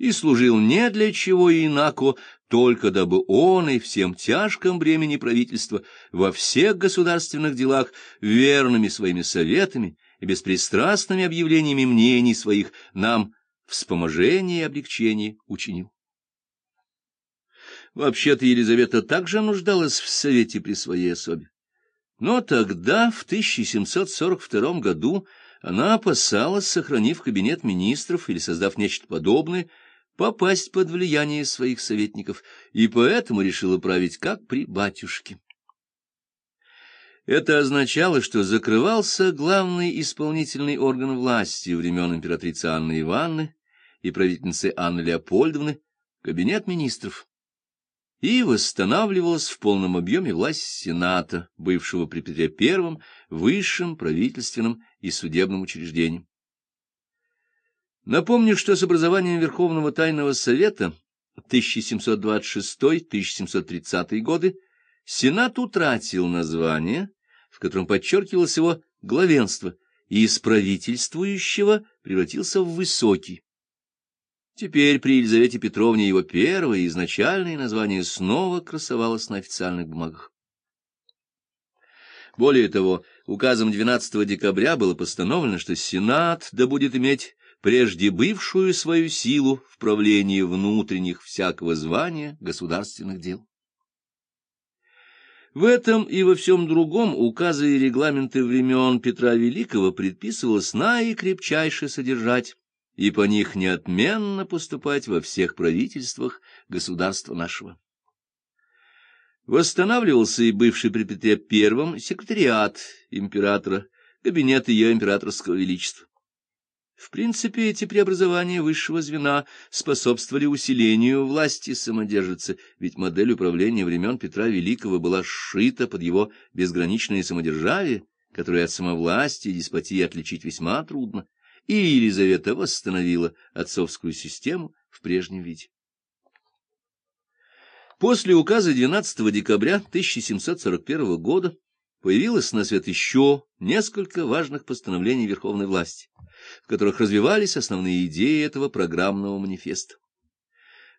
и служил не для чего инако, только дабы он и всем тяжком бремени правительства во всех государственных делах верными своими советами и беспристрастными объявлениями мнений своих нам вспоможение и облегчение учинил. Вообще-то Елизавета также нуждалась в совете при своей особе. Но тогда, в 1742 году, она опасалась, сохранив кабинет министров или создав нечто подобное, попасть под влияние своих советников, и поэтому решила править как при батюшке. Это означало, что закрывался главный исполнительный орган власти времен императрицы Анны Ивановны и правительницы Анны Леопольдовны, кабинет министров, и восстанавливалась в полном объеме власть Сената, бывшего при Петре I высшим правительственным и судебным учреждением. Напомню, что с образованием Верховного Тайного Совета 1726-1730 годы Сенат утратил название, в котором подчеркивалось его главенство, и из правительствующего превратился в высокий. Теперь при Елизавете Петровне его первое изначальное название снова красовалось на официальных бумагах. Более того, указом 12 декабря было постановлено, что Сенат да будет иметь прежде бывшую свою силу в правлении внутренних всякого звания государственных дел. В этом и во всем другом указы и регламенты времен Петра Великого предписывалось наикрепчайше содержать, и по них неотменно поступать во всех правительствах государства нашего. Восстанавливался и бывший при Петре I секретариат императора, кабинет ее императорского величества. В принципе, эти преобразования высшего звена способствовали усилению власти самодержицы, ведь модель управления времен Петра Великого была сшита под его безграничное самодержавие, которое от самовластия и деспотии отличить весьма трудно, и Елизавета восстановила отцовскую систему в прежнем виде. После указа 12 декабря 1741 года появилось на свет еще несколько важных постановлений Верховной власти, в которых развивались основные идеи этого программного манифеста.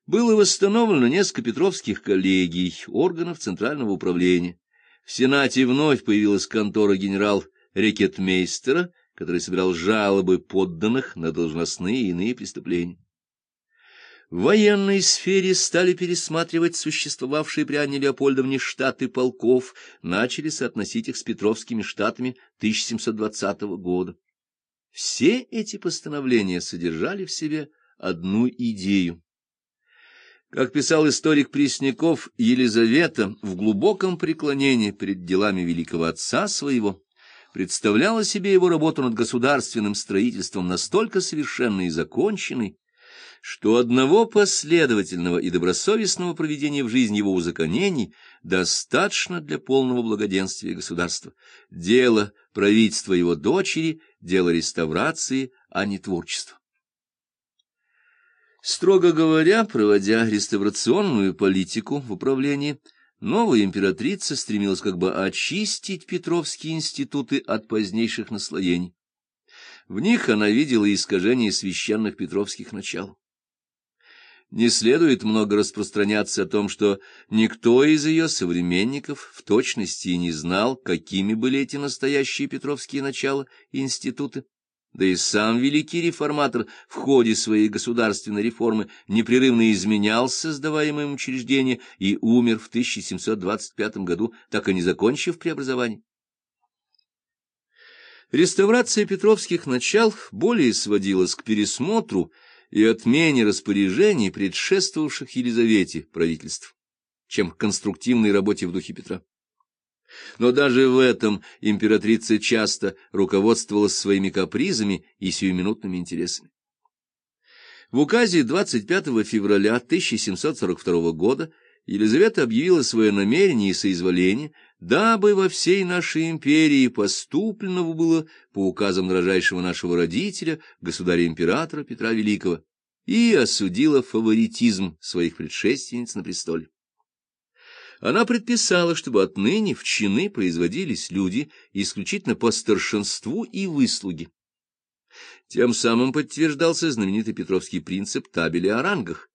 Было восстановлено несколько петровских коллегий, органов Центрального управления. В Сенате вновь появилась контора генерал-рекетмейстера, который собирал жалобы подданных на должностные и иные преступления. В военной сфере стали пересматривать существовавшие при Анне Леопольдовне штаты полков, начали соотносить их с петровскими штатами 1720 года. Все эти постановления содержали в себе одну идею. Как писал историк Пресняков, Елизавета в глубоком преклонении перед делами великого отца своего представляла себе его работу над государственным строительством настолько совершенной и законченной, что одного последовательного и добросовестного проведения в жизни его узаконений достаточно для полного благоденствия государства. Дело правительства его дочери — дело реставрации, а не творчества. Строго говоря, проводя реставрационную политику в управлении, новая императрица стремилась как бы очистить Петровские институты от позднейших наслоений. В них она видела искажение священных петровских начал. Не следует много распространяться о том, что никто из ее современников в точности и не знал, какими были эти настоящие петровские начала и институты. Да и сам великий реформатор в ходе своей государственной реформы непрерывно изменял создаваемые им учреждения и умер в 1725 году, так и не закончив преобразование. Реставрация петровских начал более сводилась к пересмотру и отмене распоряжений, предшествовавших Елизавете правительств, чем к конструктивной работе в духе Петра. Но даже в этом императрица часто руководствовалась своими капризами и сиюминутными интересами. В указе 25 февраля 1742 года Елизавета объявила свое намерение и соизволение, дабы во всей нашей империи поступленного было по указам дрожайшего нашего родителя, государя-императора Петра Великого, и осудила фаворитизм своих предшественниц на престоле. Она предписала, чтобы отныне в чины производились люди исключительно по старшинству и выслуге. Тем самым подтверждался знаменитый петровский принцип табели о рангах,